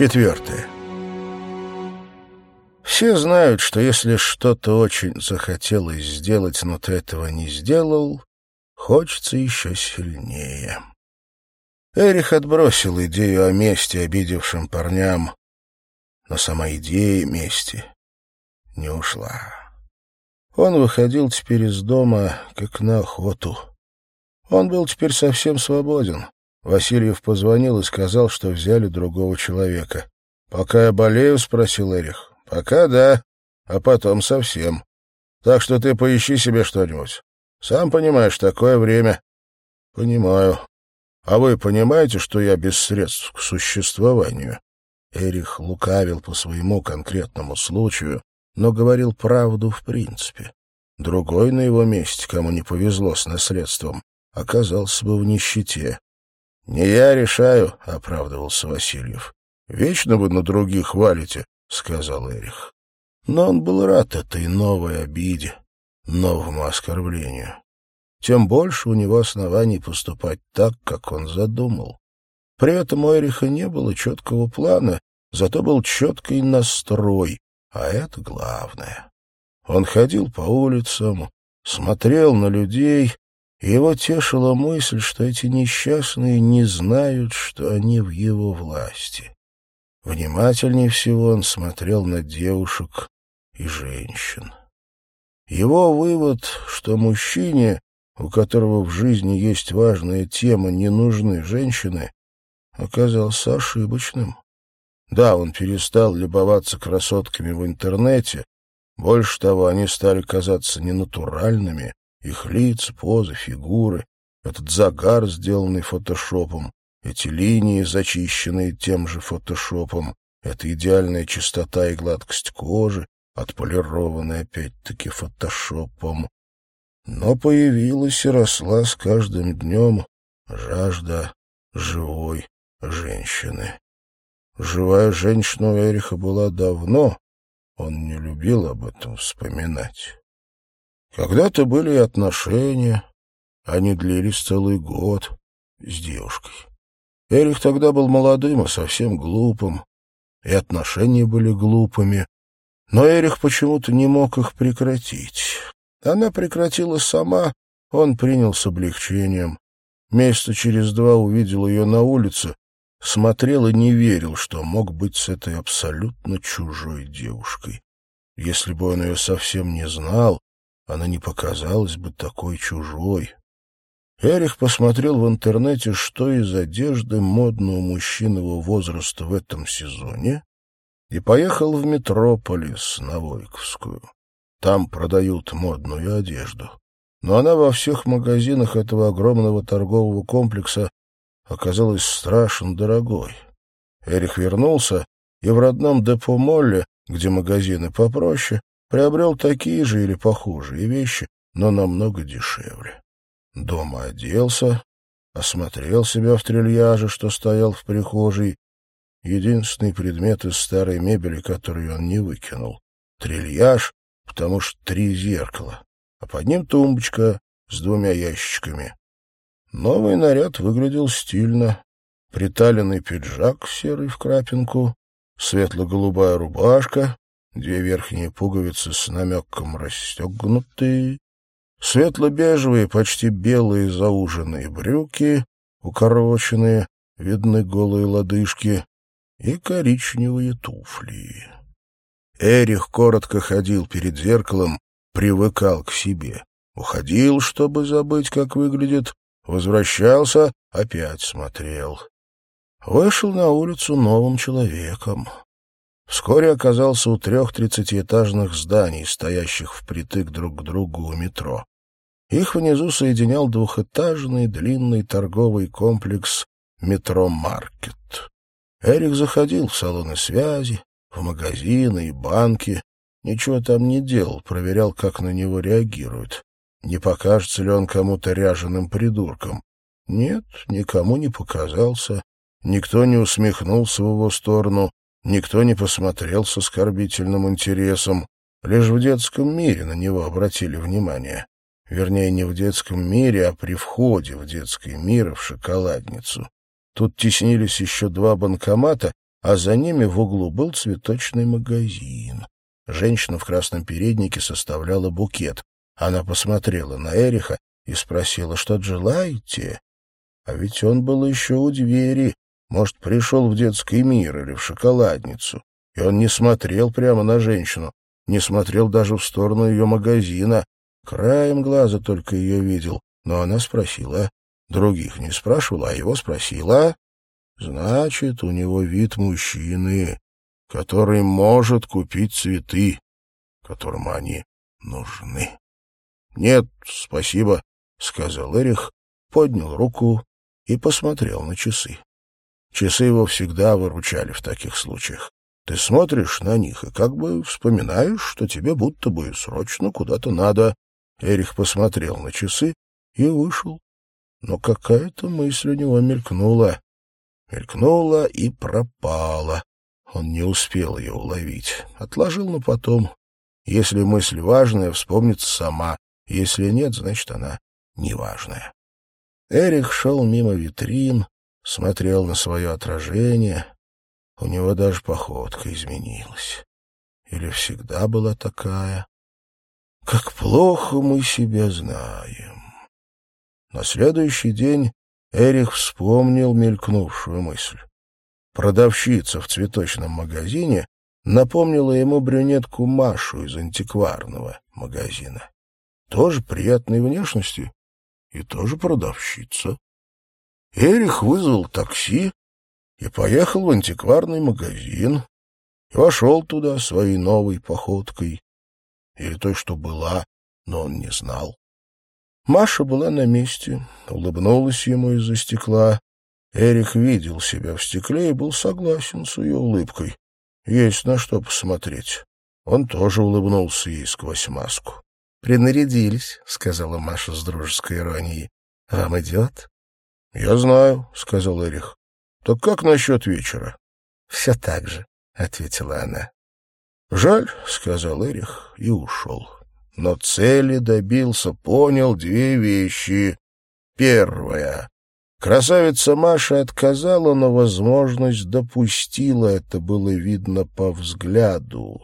Четвертое. Все знают, что если что-то очень захотелось сделать, но ты этого не сделал, хочется еще сильнее. Эрих отбросил идею о мести обидевшим парням, но сама идея мести не ушла. Он выходил теперь из дома, как на охоту. Он был теперь совсем свободен. Васильев позвонил и сказал, что взяли другого человека. «Пока я болею?» — спросил Эрих. «Пока да, а потом совсем. Так что ты поищи себе что-нибудь. Сам понимаешь, такое время». «Понимаю. А вы понимаете, что я без средств к существованию?» Эрих лукавил по своему конкретному случаю, но говорил правду в принципе. Другой на его месте, кому не повезло с наследством, оказался бы в нищете. — Не я решаю, — оправдывался Васильев. — Вечно вы на других валите, — сказал Эрих. Но он был рад этой новой обиде, новому оскорблению. Тем больше у него оснований поступать так, как он задумал. При этом у Эриха не было четкого плана, зато был четкий настрой, а это главное. Он ходил по улицам, смотрел на людей, его тешила мысль, что эти несчастные не знают, что они в его власти. Внимательнее всего он смотрел на девушек и женщин. Его вывод, что мужчине, у которого в жизни есть важная тема, не нужны женщины, оказался ошибочным. Да, он перестал любоваться красотками в интернете. Больше того, они стали казаться ненатуральными. Их лица, позы, фигуры, этот загар, сделанный фотошопом, эти линии, зачищенные тем же фотошопом, эта идеальная чистота и гладкость кожи, отполированная опять-таки фотошопом. Но появилась и росла с каждым днем жажда живой женщины. Живая женщина у Эриха была давно, он не любил об этом вспоминать. Когда-то были отношения, они длились целый год с девушкой. Эрих тогда был молодым и совсем глупым, и отношения были глупыми, но Эрих почему-то не мог их прекратить. Она прекратила сама, он принял с облегчением. Месяца через два увидел ее на улице, смотрел и не верил, что мог быть с этой абсолютно чужой девушкой. Если бы он ее совсем не знал, она не показалась бы такой чужой. Эрих посмотрел в интернете, что из одежды модного мужчинного возраста в этом сезоне, и поехал в Метрополис на Войковскую. Там продают модную одежду. Но она во всех магазинах этого огромного торгового комплекса оказалась страшно дорогой. Эрих вернулся и в родном депо Молле, где магазины попроще, приобрел такие же или похожие вещи, но намного дешевле. Дома оделся, осмотрел себя в трильяже, что стоял в прихожей. Единственный предмет из старой мебели, который он не выкинул. Трильяж, потому что три зеркала, а под ним тумбочка с двумя ящичками. Новый наряд выглядел стильно. Приталенный пиджак серый в крапинку, светло-голубая рубашка, две верхние пуговицы с намеком расстегнутые, светло-бежевые, почти белые зауженные брюки, укороченные, видны голые лодыжки, и коричневые туфли. Эрих коротко ходил перед зеркалом, привыкал к себе. Уходил, чтобы забыть, как выглядит, Возвращался, опять смотрел. Вышел на улицу новым человеком. Вскоре оказался у трех тридцатиэтажных зданий, стоящих впритык друг к другу у метро. Их внизу соединял двухэтажный длинный торговый комплекс «Метро Маркет». Эрик заходил в салоны связи, в магазины и банки. Ничего там не делал, проверял, как на него реагируют. Не покажется ли он кому-то ряженым придурком? Нет, никому не показался. Никто не усмехнулся в его сторону, никто не посмотрел с оскорбительным интересом. Лишь в детском мире на него обратили внимание. Вернее, не в детском мире, а при входе в детский мир в шоколадницу. Тут теснились еще два банкомата, а за ними в углу был цветочный магазин. Женщина в красном переднике составляла букет. Она посмотрела на Эриха и спросила, что желаете? А ведь он был еще у двери, может, пришел в детский мир или в шоколадницу. И он не смотрел прямо на женщину, не смотрел даже в сторону ее магазина. Краем глаза только ее видел, но она спросила. Других не спрашивала, а его спросила. Значит, у него вид мужчины, который может купить цветы, которому они нужны. — Нет, спасибо, — сказал Эрих, поднял руку и посмотрел на часы. Часы его всегда выручали в таких случаях. Ты смотришь на них и как бы вспоминаешь, что тебе будто бы срочно куда-то надо. Эрих посмотрел на часы и вышел. Но какая-то мысль у него мелькнула. Мелькнула и пропала. Он не успел ее уловить. Отложил на потом. Если мысль важная, вспомнится сама. Если нет, значит, она неважная. Эрих шел мимо витрин, смотрел на свое отражение. У него даже походка изменилась. Или всегда была такая? Как плохо мы себя знаем. На следующий день Эрих вспомнил мелькнувшую мысль. Продавщица в цветочном магазине напомнила ему брюнетку Машу из антикварного магазина. Тоже приятной внешности и тоже продавщица. Эрих вызвал такси и поехал в антикварный магазин. И вошел туда своей новой походкой. Или той, что была, но он не знал. Маша была на месте, улыбнулась ему из-за стекла. Эрих видел себя в стекле и был согласен с ее улыбкой. Есть на что посмотреть. Он тоже улыбнулся ей сквозь маску. — Принарядились, — сказала Маша с дружеской иронией. — Вам идет? — Я знаю, — сказал Эрих. — Так как насчет вечера? — Все так же, — ответила она. — Жаль, — сказал Эрих и ушел. Но цели добился, понял две вещи. Первая. Красавица Маша отказала, но возможность допустила, это было видно по взгляду.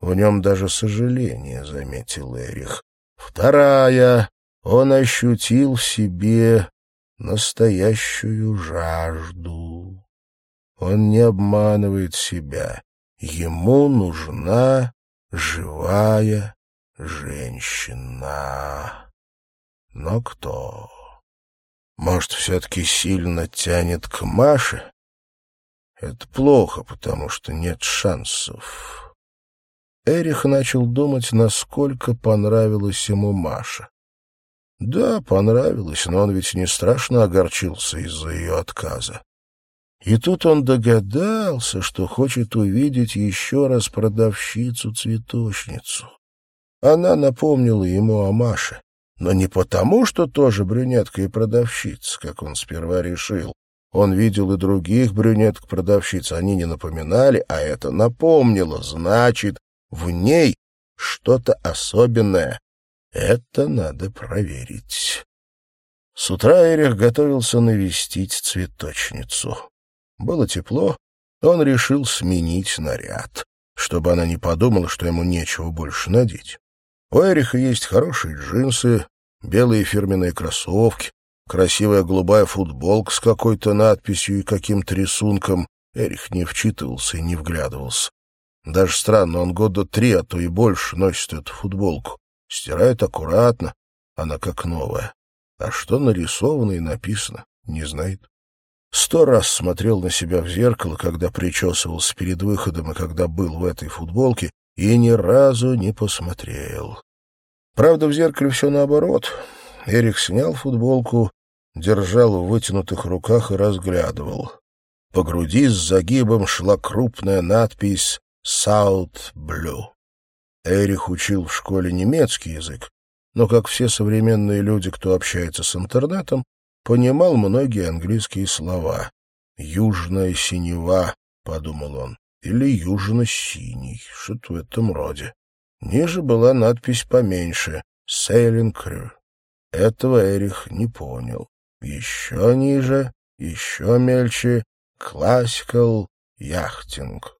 В нем даже сожаление заметил Эрих. Вторая. Он ощутил в себе настоящую жажду. Он не обманывает себя. Ему нужна живая женщина. Но кто? Может, все-таки сильно тянет к Маше? Это плохо, потому что нет шансов. Эрих начал думать, насколько понравилась ему Маша. Да, понравилось, но он ведь не страшно огорчился из-за ее отказа. И тут он догадался, что хочет увидеть еще раз продавщицу-цветочницу. Она напомнила ему о Маше, но не потому, что тоже брюнетка и продавщица, как он сперва решил. Он видел и других брюнеток-продавщиц, они не напоминали, а это напомнило, значит, в ней что-то особенное, это надо проверить. С утра Эрих готовился навестить цветочницу. Было тепло, он решил сменить наряд, чтобы она не подумала, что ему нечего больше надеть. У Эриха есть хорошие джинсы, белые фирменные кроссовки, красивая голубая футболка с какой-то надписью и каким-то рисунком. Эрих не вчитывался и не вглядывался. Даже странно, он года три, а то и больше носит эту футболку. Стирает аккуратно, она как новая. А что нарисовано и написано, не знает. Сто раз смотрел на себя в зеркало, когда причесывался перед выходом и когда был в этой футболке, и ни разу не посмотрел. Правда, в зеркале все наоборот. Эрик снял футболку, держал в вытянутых руках и разглядывал. По груди с загибом шла крупная надпись «South Blue». Эрих учил в школе немецкий язык, но, как все современные люди, кто общается с интернетом, понимал многие английские слова. «Южная синева», — подумал он, — или «южно-синий», что-то в этом роде. Ниже была надпись поменьше «Sailing Crew». Этого Эрих не понял. Еще ниже, еще мельче «Classical яхтинг.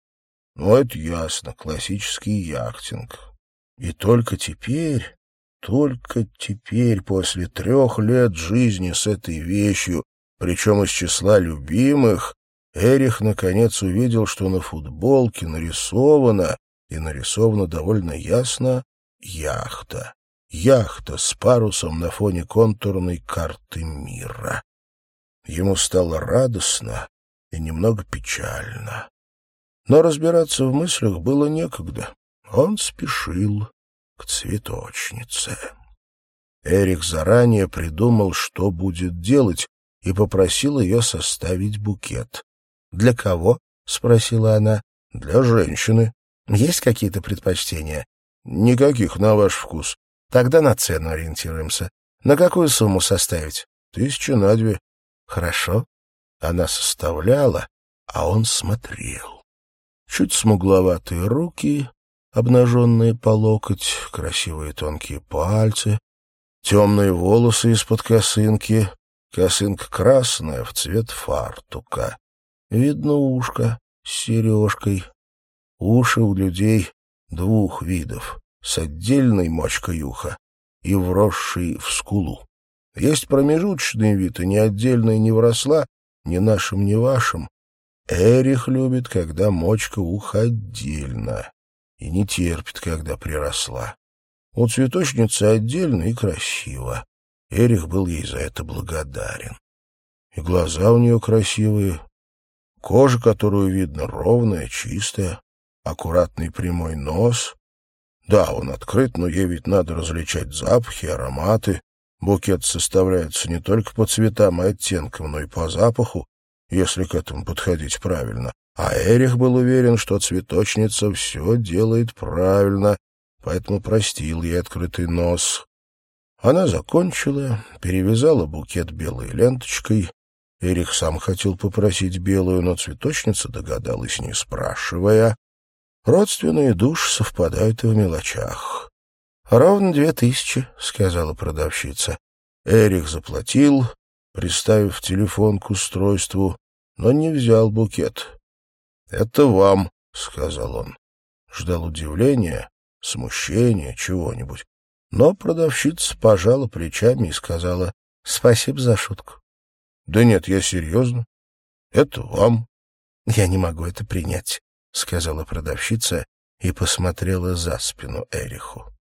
Ну, это ясно, классический яхтинг. И только теперь, только теперь, после трех лет жизни с этой вещью, причем из числа любимых, Эрих наконец увидел, что на футболке нарисована, и нарисована довольно ясно, яхта. Яхта с парусом на фоне контурной карты мира. Ему стало радостно и немного печально. Но разбираться в мыслях было некогда. Он спешил к цветочнице. Эрик заранее придумал, что будет делать, и попросил ее составить букет. «Для кого?» — спросила она. «Для женщины». «Есть какие-то предпочтения?» «Никаких, на ваш вкус». «Тогда на цену ориентируемся. На какую сумму составить?» «Тысяча на две». «Хорошо». Она составляла, а он смотрел. Чуть смугловатые руки, обнаженные по локоть, красивые тонкие пальцы, темные волосы из-под косынки, косынка красная в цвет фартука. Видно ушко с сережкой. Уши у людей двух видов, с отдельной мочкой уха и вросшей в скулу. Есть промежуточный вид, и ни отдельная не вросла, ни нашим, ни вашим. Эрих любит, когда мочка уха отдельно, и не терпит, когда приросла. У цветочницы отдельно и красиво. Эрих был ей за это благодарен. И глаза у нее красивые, Кожа, которую видно, ровная, чистая, аккуратный прямой нос. Да, он открыт, но ей ведь надо различать запахи, ароматы. Букет составляется не только по цветам и оттенкам, но и по запаху, если к этому подходить правильно. А Эрих был уверен, что цветочница все делает правильно, поэтому простил ей открытый нос. Она закончила, перевязала букет белой ленточкой, Эрих сам хотел попросить белую, но цветочница догадалась, не спрашивая. Родственные души совпадают и в мелочах. — Ровно две тысячи, — сказала продавщица. Эрих заплатил, приставив телефон к устройству, но не взял букет. — Это вам, — сказал он. Ждал удивления, смущения, чего-нибудь. Но продавщица пожала плечами и сказала «Спасибо за шутку». Да нет, я серьезно. Это вам. Я не могу это принять, сказала продавщица и посмотрела за спину Эриху.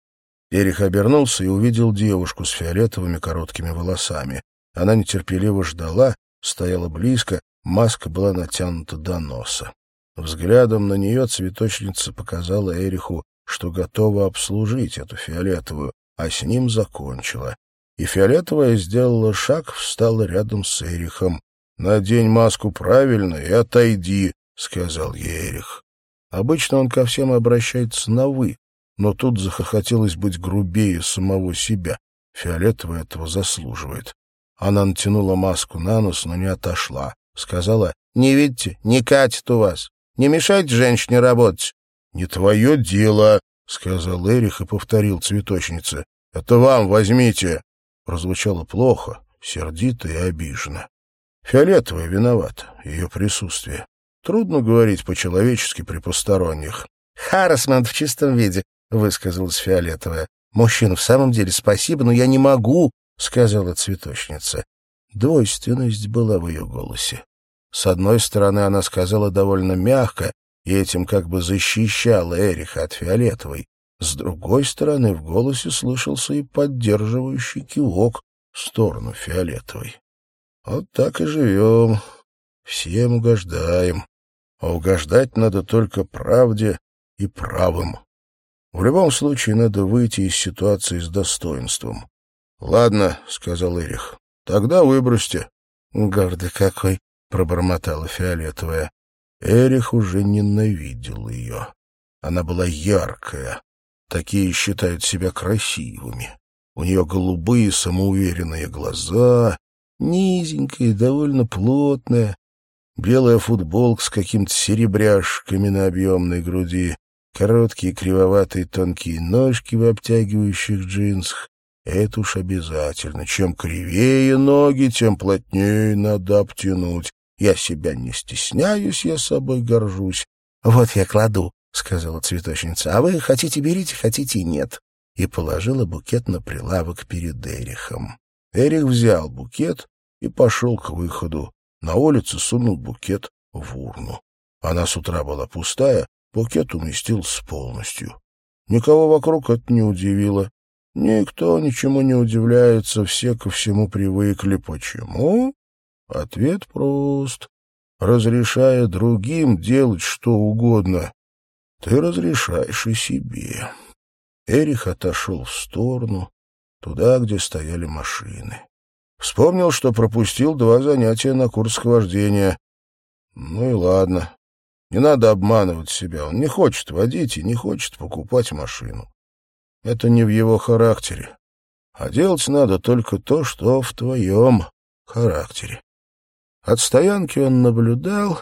Эрих обернулся и увидел девушку с фиолетовыми короткими волосами. Она нетерпеливо ждала, стояла близко, маска была натянута до носа. Взглядом на нее цветочница показала Эриху, что готова обслужить эту фиолетовую, а с ним закончила и фиолетовая сделала шаг, встала рядом с Эрихом. «Надень маску правильно и отойди», — сказал ей Эрих. Обычно он ко всем обращается на «вы», но тут захотелось быть грубее самого себя. Фиолетовая этого заслуживает. Она натянула маску на нос, но не отошла. Сказала, «Не видите, не катит у вас. Не мешайте женщине работать». «Не твое дело», — сказал Эрих и повторил цветочнице. «Это вам возьмите» прозвучало плохо, сердито и обиженно. Фиолетовая виновата, ее присутствие. Трудно говорить по-человечески при посторонних. «Харрисмент в чистом виде», — высказалась Фиолетовая. «Мужчина, в самом деле спасибо, но я не могу», — сказала цветочница. Двойственность была в ее голосе. С одной стороны, она сказала довольно мягко, и этим как бы защищала Эриха от Фиолетовой. С другой стороны, в голосе слышался и поддерживающий кивок в сторону фиолетовой. Вот так и живем, всем угождаем. А угождать надо только правде и правым. В любом случае надо выйти из ситуации с достоинством. — Ладно, — сказал Эрих, — тогда выбросьте. — Гордый какой, — пробормотала фиолетовая. Эрих уже ненавидел ее. Она была яркая, Такие считают себя красивыми. У нее голубые самоуверенные глаза, низенькая, довольно плотная, белая футболка с какими-то серебряшками на объемной груди, короткие кривоватые тонкие ножки в обтягивающих джинсах. Это уж обязательно. Чем кривее ноги, тем плотнее надо обтянуть. Я себя не стесняюсь, я собой горжусь. — Вот я кладу, — сказала цветочница. — А вы хотите берите, хотите нет. И положила букет на прилавок перед Эрихом. Эрих взял букет и пошел к выходу. На улице сунул букет в урну. Она с утра была пустая, букет уместился полностью. Никого вокруг это не удивило. Никто ничему не удивляется, все ко всему привыкли. Почему? Ответ прост. Разрешая другим делать что угодно, ты разрешаешь и себе. Эрих отошел в сторону, туда, где стояли машины. Вспомнил, что пропустил два занятия на курс вождения. Ну и ладно. Не надо обманывать себя. Он не хочет водить и не хочет покупать машину. Это не в его характере. А делать надо только то, что в твоем характере. От стоянки он наблюдал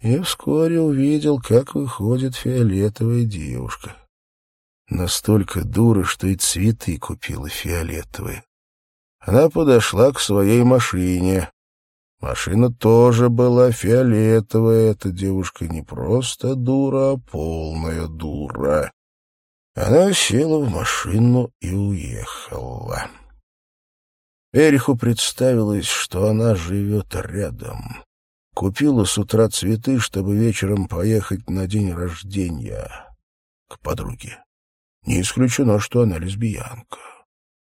и вскоре увидел, как выходит фиолетовая девушка. Настолько дура, что и цветы купила фиолетовые. Она подошла к своей машине. Машина тоже была фиолетовая. Эта девушка не просто дура, а полная дура. Она села в машину и уехала. Эриху представилось, что она живет рядом. Купила с утра цветы, чтобы вечером поехать на день рождения к подруге. Не исключено, что она лесбиянка.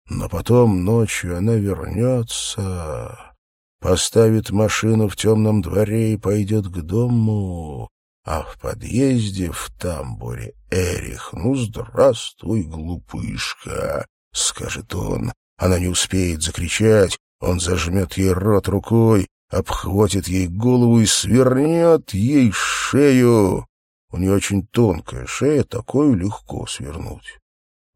Но потом ночью она вернется, поставит машину в темном дворе и пойдет к дому, а в подъезде в тамбуре Эрих, ну, здравствуй, глупышка, — скажет он. Она не успеет закричать, он зажмет ей рот рукой, обхватит ей голову и свернет ей шею. У нее очень тонкая шея, такую легко свернуть.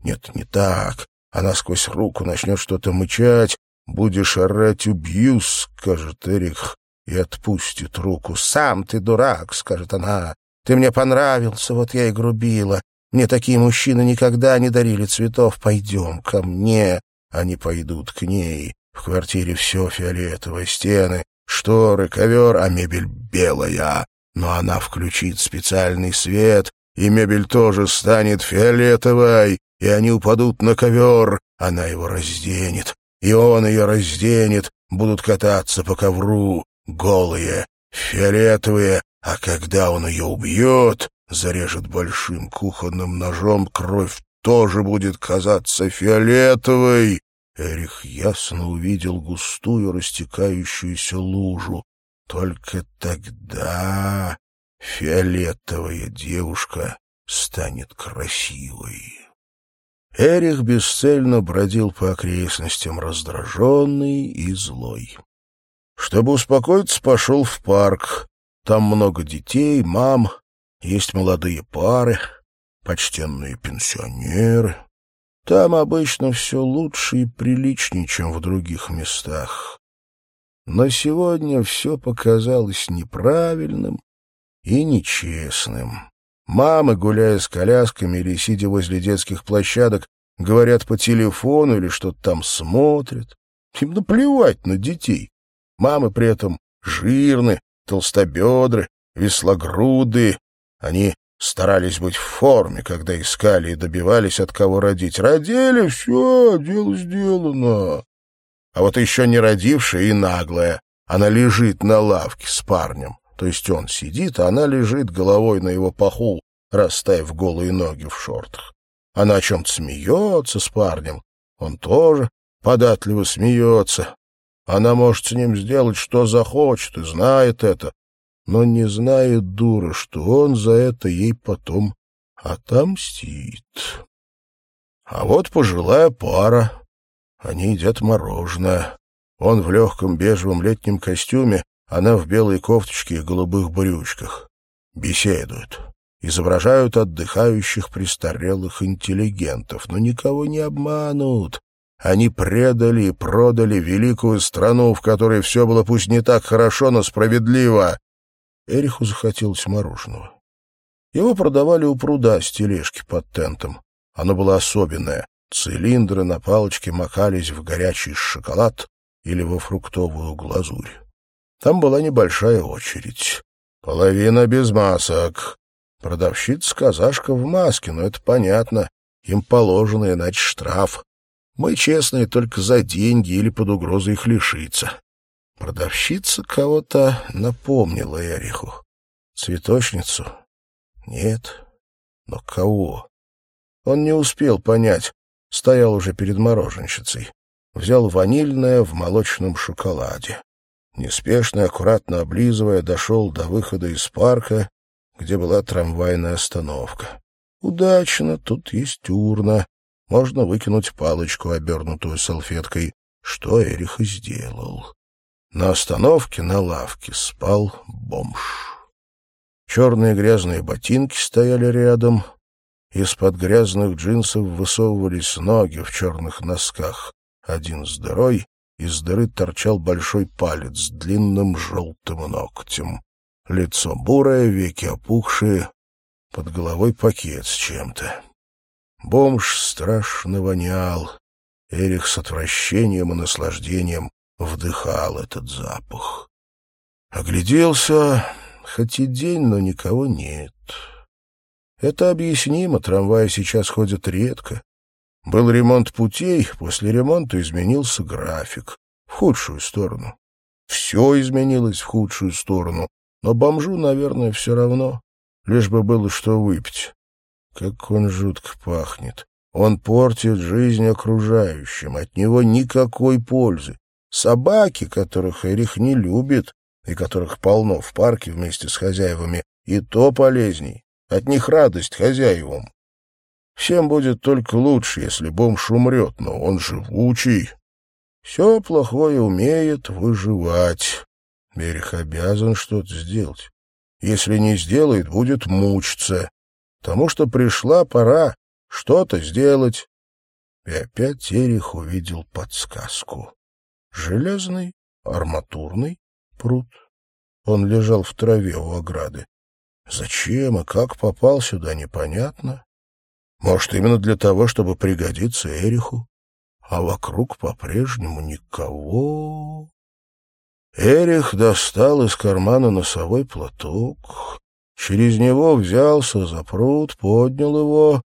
Нет, не так. Она сквозь руку начнет что-то мычать. «Будешь орать, убью», — скажет Эрих, и отпустит руку. «Сам ты дурак», — скажет она. «Ты мне понравился, вот я и грубила. Мне такие мужчины никогда не дарили цветов. Пойдем ко мне». Они пойдут к ней. В квартире все фиолетовое, стены, шторы, ковер, а мебель белая. Но она включит специальный свет, и мебель тоже станет фиолетовой и они упадут на ковер, она его разденет, и он ее разденет, будут кататься по ковру, голые, фиолетовые, а когда он ее убьет, зарежет большим кухонным ножом, кровь тоже будет казаться фиолетовой. Эрих ясно увидел густую растекающуюся лужу. Только тогда фиолетовая девушка станет красивой. Эрих бесцельно бродил по окрестностям, раздраженный и злой. Чтобы успокоиться, пошел в парк. Там много детей, мам, есть молодые пары, почтенные пенсионеры. Там обычно все лучше и приличнее, чем в других местах. Но сегодня все показалось неправильным и нечестным. Мамы, гуляя с колясками или сидя возле детских площадок, говорят по телефону или что-то там смотрят. Им наплевать на детей. Мамы при этом жирны, толстобедры, веслогрудые. Они старались быть в форме, когда искали и добивались, от кого родить. Родили — все, дело сделано. А вот еще не родившая и наглая. Она лежит на лавке с парнем. То есть он сидит, а она лежит головой на его паху, расставив голые ноги в шортах. Она о чем-то смеется с парнем. Он тоже податливо смеется. Она может с ним сделать, что захочет, и знает это, но не знает, дура, что он за это ей потом отомстит. А вот пожилая пара. Они едят мороженое. Он в легком бежевом летнем костюме, она в белой кофточке и голубых брючках. Беседуют. Изображают отдыхающих престарелых интеллигентов, но никого не обманут. Они предали и продали великую страну, в которой все было пусть не так хорошо, но справедливо. Эриху захотелось мороженого. Его продавали у пруда с тележки под тентом. Оно было особенное. Цилиндры на палочке макались в горячий шоколад или во фруктовую глазурь. Там была небольшая очередь. Половина без масок. Продавщица-казашка в маске, но это понятно. Им положено, иначе штраф. Мы честные только за деньги или под угрозой их лишиться. Продавщица кого-то напомнила Эриху. Цветочницу? Нет. Но кого? Он не успел понять. Стоял уже перед мороженщицей. Взял ванильное в молочном шоколаде. Неспешно и аккуратно облизывая, дошел до выхода из парка, где была трамвайная остановка. Удачно, тут есть урна. Можно выкинуть палочку, обернутую салфеткой, что Эрих и сделал. На остановке на лавке спал бомж. Черные грязные ботинки стояли рядом. Из-под грязных джинсов высовывались ноги в черных носках. Один с дырой, из дыры торчал большой палец с длинным желтым ногтем. Лицо бурое, веки опухшие, под головой пакет с чем-то. Бомж страшно вонял. Эрих с отвращением и наслаждением вдыхал этот запах. Огляделся, хоть и день, но никого нет. Это объяснимо, трамваи сейчас ходят редко. Был ремонт путей, после ремонта изменился график. В худшую сторону. Все изменилось в худшую сторону, но бомжу, наверное, все равно, лишь бы было что выпить. Как он жутко пахнет. Он портит жизнь окружающим, от него никакой пользы. Собаки, которых Эрих не любит, и которых полно в парке вместе с хозяевами, и то полезней. От них радость хозяевам. Всем будет только лучше, если бомж умрет, но он живучий. Все плохое умеет выживать. Берег обязан что-то сделать. Если не сделает, будет мучиться. Потому что пришла пора что-то сделать. И опять Терих увидел подсказку. Железный, арматурный пруд. Он лежал в траве у ограды. Зачем и как попал сюда, непонятно. Может, именно для того, чтобы пригодиться Эриху. А вокруг по-прежнему никого. Эрих достал из кармана носовой платок. Через него взялся за пруд, поднял его.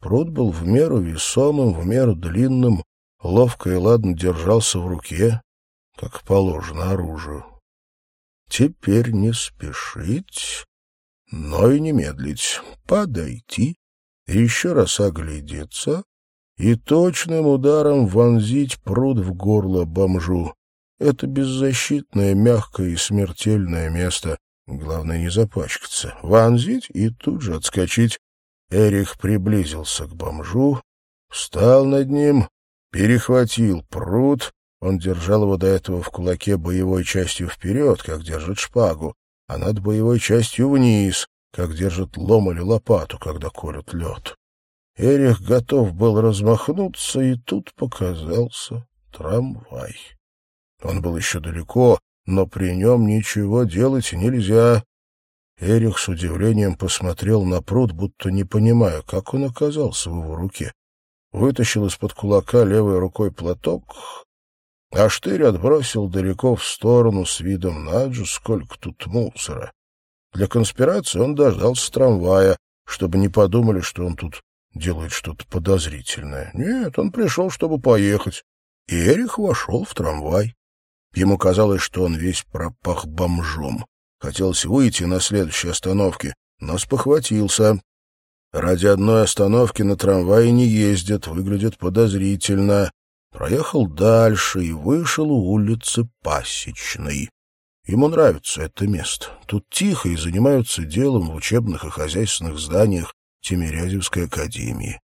Пруд был в меру весомым, в меру длинным, ловко и ладно держался в руке, как положено оружию. Теперь не спешить, но и не медлить, подойти, еще раз оглядеться и точным ударом вонзить пруд в горло бомжу. Это беззащитное, мягкое и смертельное место. Главное не запачкаться. Вонзить и тут же отскочить. Эрих приблизился к бомжу, встал над ним, перехватил пруд он держал его до этого в кулаке боевой частью вперед, как держит шпагу, а над боевой частью вниз, как держит лом или лопату, когда колют лед. Эрих готов был размахнуться, и тут показался трамвай. Он был еще далеко, но при нем ничего делать нельзя. Эрих с удивлением посмотрел на пруд, будто не понимая, как он оказался в его руке. Вытащил из-под кулака левой рукой платок а штырь отбросил далеко в сторону с видом «Наджу, сколько тут мусора». Для конспирации он дождался трамвая, чтобы не подумали, что он тут делает что-то подозрительное. Нет, он пришел, чтобы поехать. И Эрих вошел в трамвай. Ему казалось, что он весь пропах бомжом. Хотелось выйти на следующей остановке, но спохватился. Ради одной остановки на трамвае не ездят, выглядит подозрительно. Проехал дальше и вышел у улицы Пасечной. Ему нравится это место. Тут тихо и занимаются делом в учебных и хозяйственных зданиях Тимирязевской академии.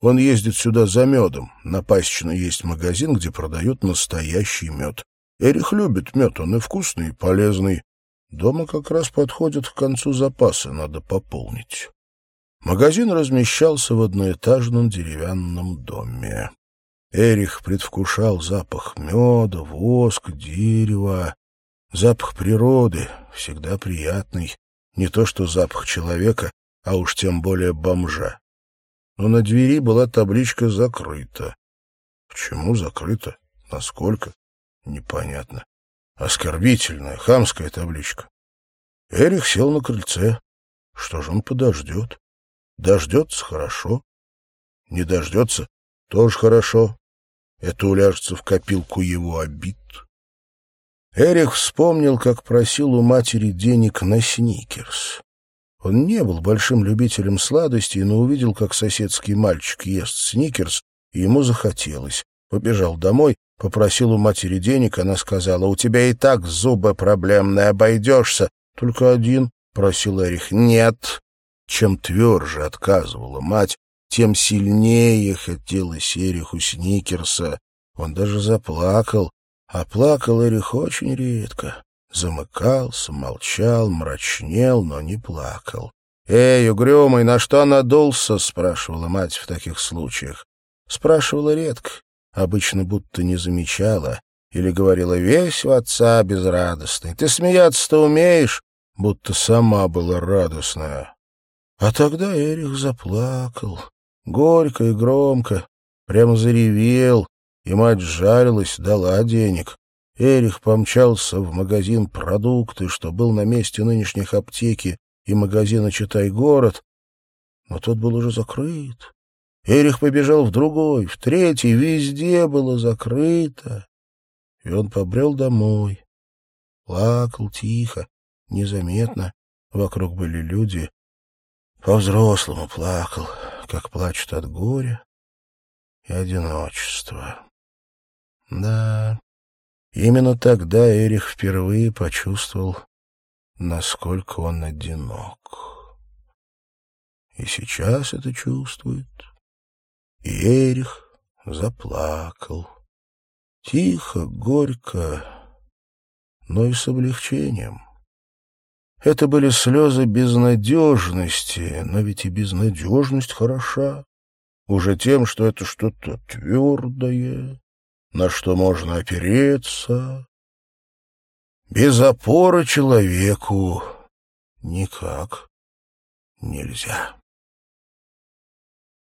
Он ездит сюда за медом. На Пасечной есть магазин, где продают настоящий мед. Эрих любит мед, он и вкусный, и полезный. Дома как раз подходит к концу запаса, надо пополнить. Магазин размещался в одноэтажном деревянном доме. Эрих предвкушал запах меда, воск, дерева. Запах природы, всегда приятный. Не то что запах человека, а уж тем более бомжа. Но на двери была табличка «Закрыто». Почему закрыто? Насколько? Непонятно. Оскорбительная, хамская табличка. Эрих сел на крыльце. Что же он подождет? Дождется — хорошо. Не дождется — тоже хорошо. Это уляжется в копилку его обид. Эрих вспомнил, как просил у матери денег на сникерс. Он не был большим любителем сладостей, но увидел, как соседский мальчик ест сникерс, и ему захотелось. Побежал домой, попросил у матери денег, она сказала, «У тебя и так зубы проблемные, обойдешься». «Только один», — просил Эрих. «Нет». Чем тверже отказывала мать, тем сильнее хотелось Эриху сникерса. Он даже заплакал, а плакал Эрих очень редко. Замыкался, молчал, мрачнел, но не плакал. «Эй, угрюмый, на что надулся?» — спрашивала мать в таких случаях. Спрашивала редко, обычно будто не замечала, или говорила «весь у отца безрадостный, ты смеяться-то умеешь?» будто сама была радостная. А тогда Эрих заплакал, горько и громко, прямо заревел, и мать жарилась, дала денег. Эрих помчался в магазин «Продукты», что был на месте нынешних аптеки и магазина «Читай город», но тот был уже закрыт. Эрих побежал в другой, в третий, везде было закрыто. И он побрел домой. Плакал тихо, незаметно. Вокруг были люди. По-взрослому плакал, как плачут от горя и одиночества. Да, именно тогда Эрих впервые почувствовал, насколько он одинок. И сейчас это чувствует. И Эрих заплакал. Тихо, горько, но и с облегчением. Это были слезы безнадежности, но ведь и безнадежность хороша. Уже тем, что это что-то твердое, на что можно опереться. Без опоры человеку никак нельзя.